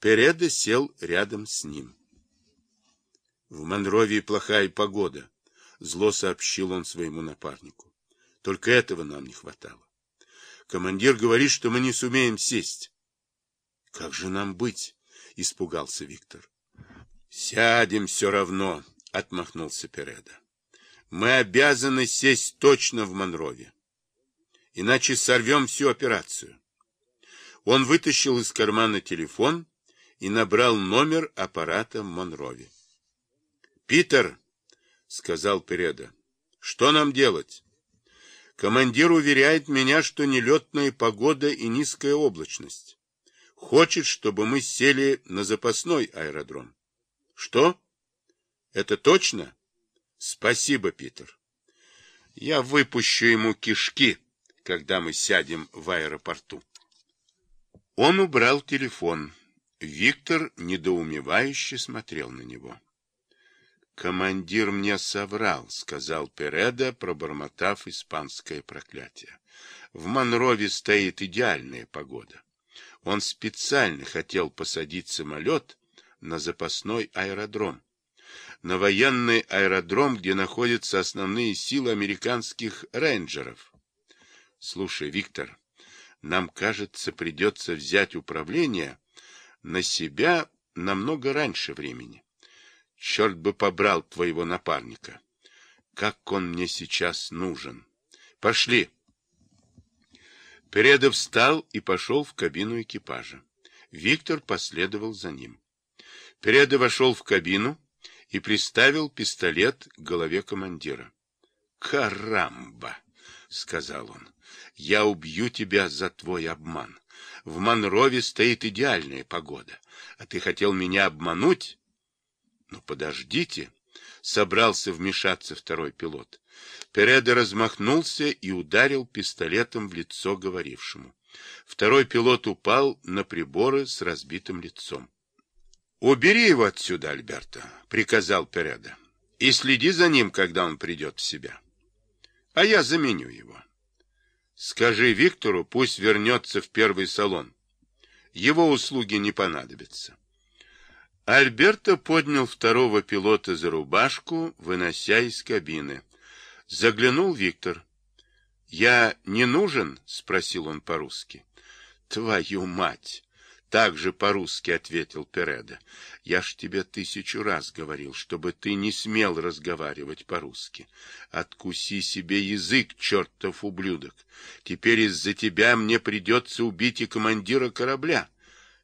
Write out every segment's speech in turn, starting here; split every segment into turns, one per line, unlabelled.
Переда сел рядом с ним. В Монровии плохая погода, зло сообщил он своему напарнику. Только этого нам не хватало. Командир говорит, что мы не сумеем сесть. Как же нам быть? Испугался Виктор. Сядем все равно, отмахнулся Переда. Мы обязаны сесть точно в Монрове. Иначе сорвем всю операцию. Он вытащил из кармана телефон и набрал номер аппарата в Монрове. «Питер», — сказал Переда, — «что нам делать?» Командир уверяет меня, что нелетная погода и низкая облачность. Хочет, чтобы мы сели на запасной аэродром. Что? Это точно? Спасибо, Питер. Я выпущу ему кишки, когда мы сядем в аэропорту. Он убрал телефон. Виктор недоумевающе смотрел на него. «Командир мне соврал», — сказал Переда, пробормотав испанское проклятие. «В Монрове стоит идеальная погода. Он специально хотел посадить самолет на запасной аэродром. На военный аэродром, где находятся основные силы американских рейнджеров. Слушай, Виктор, нам, кажется, придется взять управление на себя намного раньше времени. Черт бы побрал твоего напарника. Как он мне сейчас нужен. Пошли. Передов встал и пошел в кабину экипажа. Виктор последовал за ним. Передов вошел в кабину и приставил пистолет к голове командира. «Карамба!» — сказал он. «Я убью тебя за твой обман. В Монрове стоит идеальная погода, а ты хотел меня обмануть?» Ну, подождите, собрался вмешаться второй пилот. Переда размахнулся и ударил пистолетом в лицо говорившему. Второй пилот упал на приборы с разбитым лицом. «Убери его отсюда, Альберто», — приказал Переда, — «и следи за ним, когда он придет в себя. А я заменю его. Скажи Виктору, пусть вернется в первый салон. Его услуги не понадобятся». Альберто поднял второго пилота за рубашку, вынося из кабины. Заглянул Виктор. «Я не нужен?» — спросил он по-русски. «Твою мать!» — также по-русски ответил Переда. «Я ж тебе тысячу раз говорил, чтобы ты не смел разговаривать по-русски. Откуси себе язык, чертов ублюдок. Теперь из-за тебя мне придется убить и командира корабля»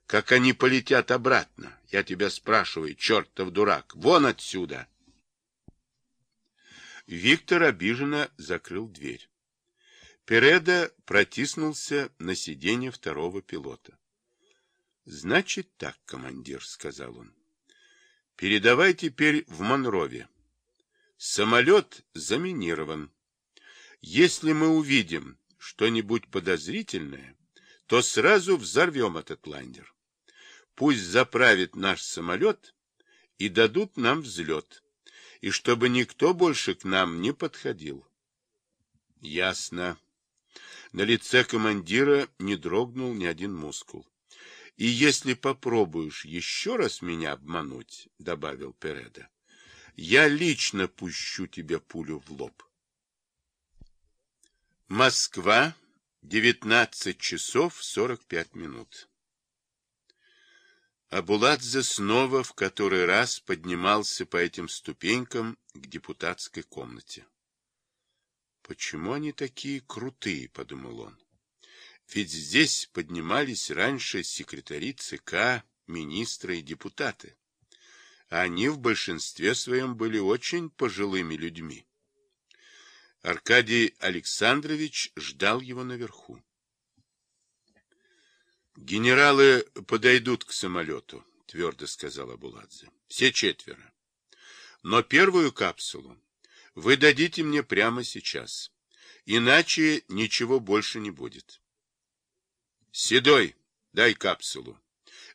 как они полетят обратно. Я тебя спрашиваю, чертов дурак, вон отсюда. Виктор обиженно закрыл дверь. Переда протиснулся на сиденье второго пилота. — Значит так, командир, — сказал он. — Передавай теперь в Монрове. Самолет заминирован. Если мы увидим что-нибудь подозрительное, то сразу взорвем этот лайнер пусть заправит наш самолет и дадут нам взлет, и чтобы никто больше к нам не подходил. Ясно. На лице командира не дрогнул ни один мускул. И если попробуешь еще раз меня обмануть, — добавил Переда, — я лично пущу тебе пулю в лоб. Москва, 19 часов 45 минут. Абуладзе снова в который раз поднимался по этим ступенькам к депутатской комнате. «Почему они такие крутые?» — подумал он. «Ведь здесь поднимались раньше секретари ЦК, министры и депутаты. они в большинстве своем были очень пожилыми людьми». Аркадий Александрович ждал его наверху. Генералы подойдут к самолету, твердо сказал Абуладзе. Все четверо. Но первую капсулу вы дадите мне прямо сейчас. Иначе ничего больше не будет. Седой, дай капсулу,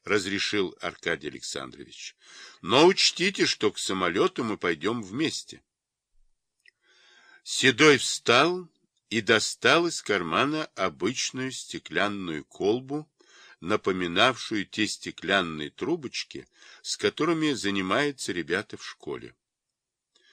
разрешил Аркадий Александрович. Но учтите, что к самолету мы пойдем вместе. Седой встал и достал из кармана обычную стеклянную колбу напоминавшую те стеклянные трубочки, с которыми занимаются ребята в школе.